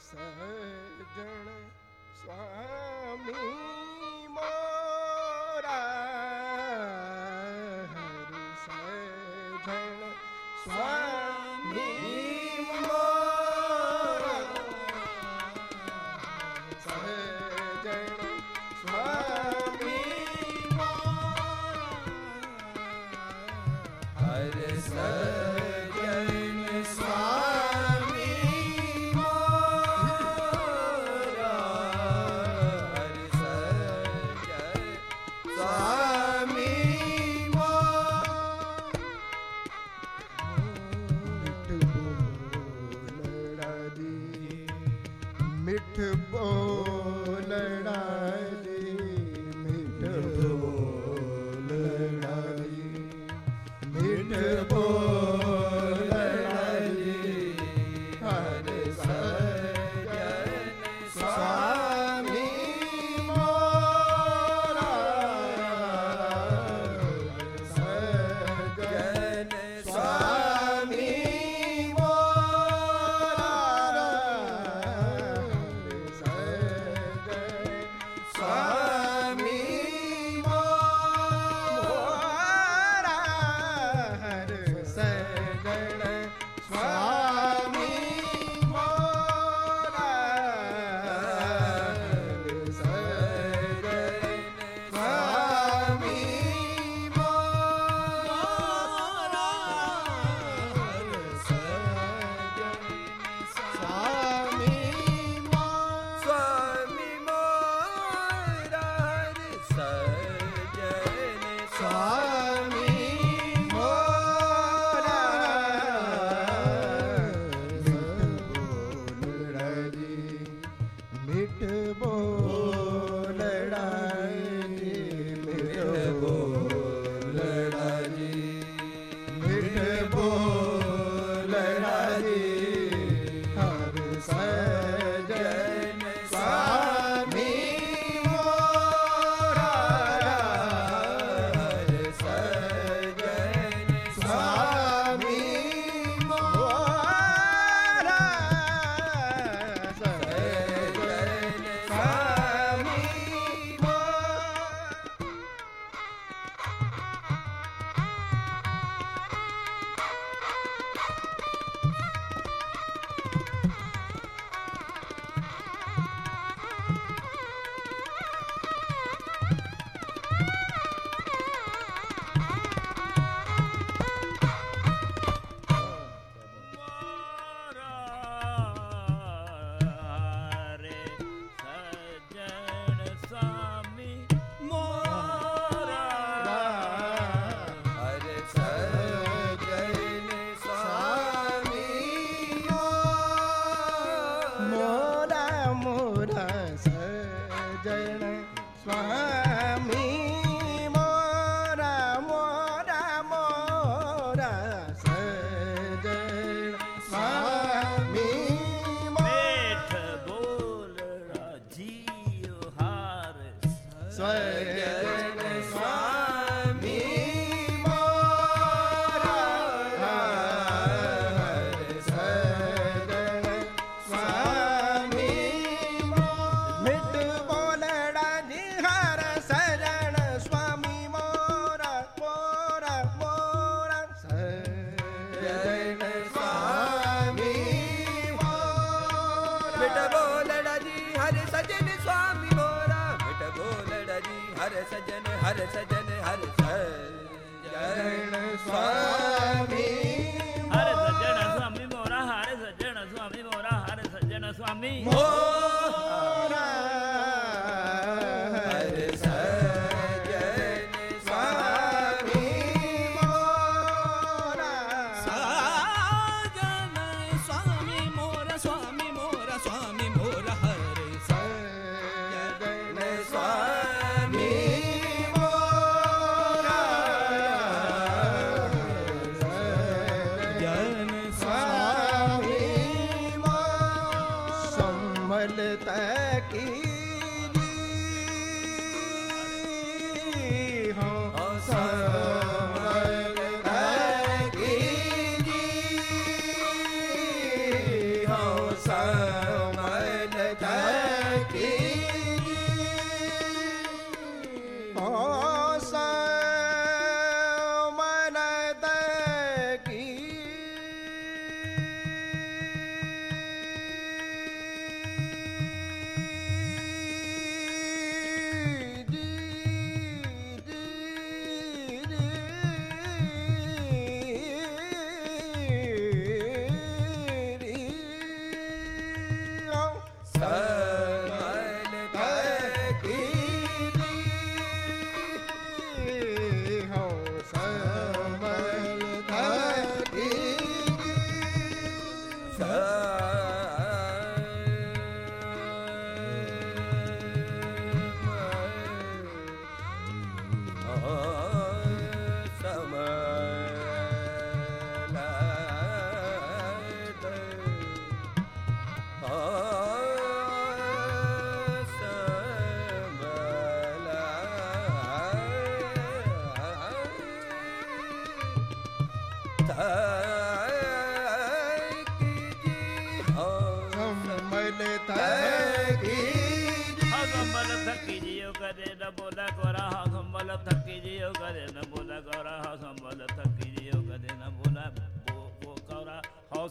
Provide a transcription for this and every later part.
ਸਜਣ ਸੁਆਮੀ ਮੋਰਾ 对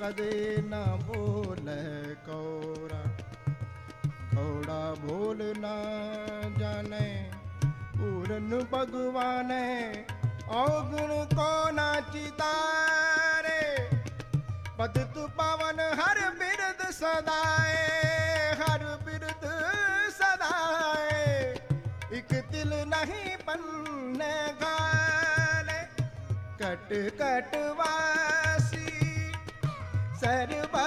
ਕਦੇ ਨਾ ਬੋਲੇ ਕੋਰਾ। ਕੋੜਾ ਬੋਲ ਨਾ ਜਾਣੇ, ਪੂਰਨ ਭਗਵਾਨੇ, ਔਗੁਣ ਕੋ ਨਾ ਚਿਤਾਰੇ? ਪਦਤ ਪਵਨ ਹਰ ਬਿਰਦ ਸਦਾਏ, ਹਰ ਬਿਰਦ ਸਦਾਏ। ਇਕ ਤਿਲ ਨਹੀਂ ਪੰਨੇ ਗਾਲੇ ਕਟ ਕਟ ਸਰਬਾ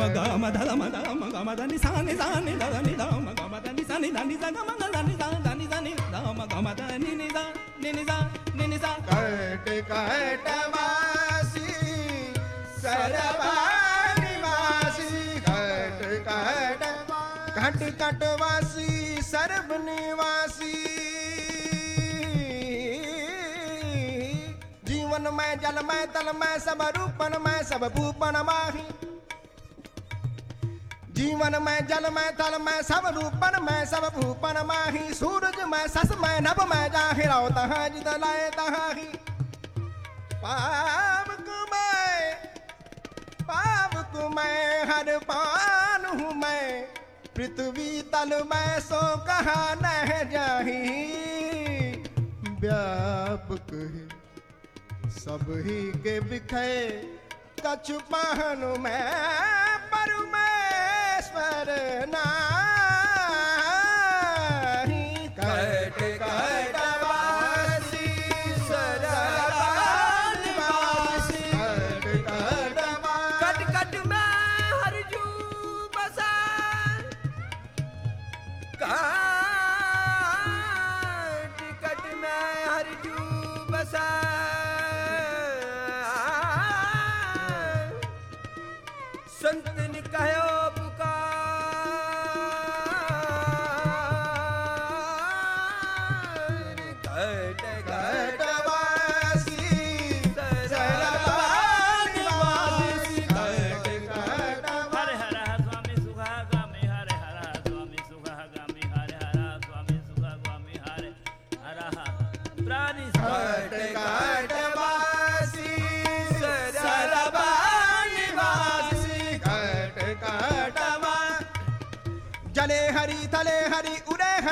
మ గ మ ధ మ ధ మ గ మ ధ ని సా ని సా ని ధ ని ధ మ గ మ ధ ని సా ని ధ ని సా గ మ ధ ని సా ధ ని సా ని ధ మ గ మ ధ ని ని ధ ని ని సా ని ని సా కట్ కట్ మాసి సరవా निवासी घट घट घट कटवासी सर्व निवासी जीवन में जल में तल में सब रूपन में सब भूपन माही जीवन में, जल में, तल में, सब रूपन में, सब भूपन माही, सूरज में, सस में, नभ में जाहि रहो तहाँ जित लाए तहाँ ही पावक मैं पावक मैं हर पान हूँ मैं। पृथ्वी तल में सो कहा नह जाही। व्यापक है, सब ही के बिखे कछु पहनु में परमेश्वर नाही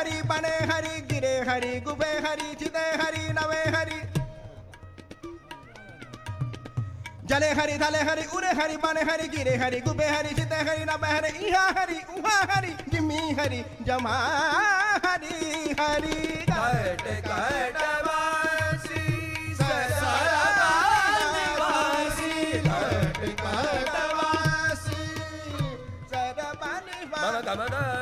हरि बने हरि गिरे हरि गुबे हरि चिते हरि नवे हरि। जले हरि थले हरि उड़े हरि बने हरि गिरे हरि गुबे हरि चिते हरि नवे हरि इहा हरि उहा हरि जिमी हरि जमा हरि हरि कट कट सरवानिवासी Mama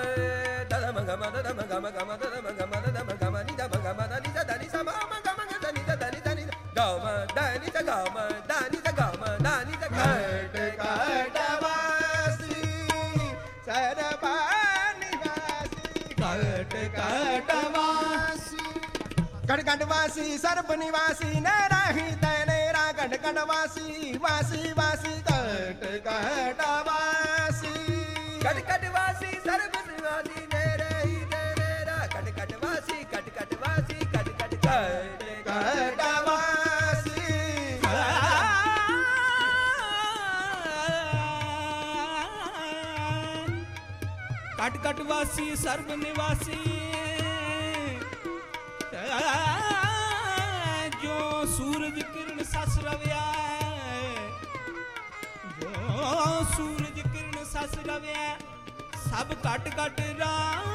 कटकटवासी सर्वनिवासी नराही तनेरा कटकटवासी वासी वासी कट कटवासी कट कटवासी सर्व निवासी ने रे ही ने रे रा कट कटवासी कट कटवासी कट कट कट कटवासी कट कटवासी सर्व निवासी जो जो सूरज किरण सस रविया सब कट कट राम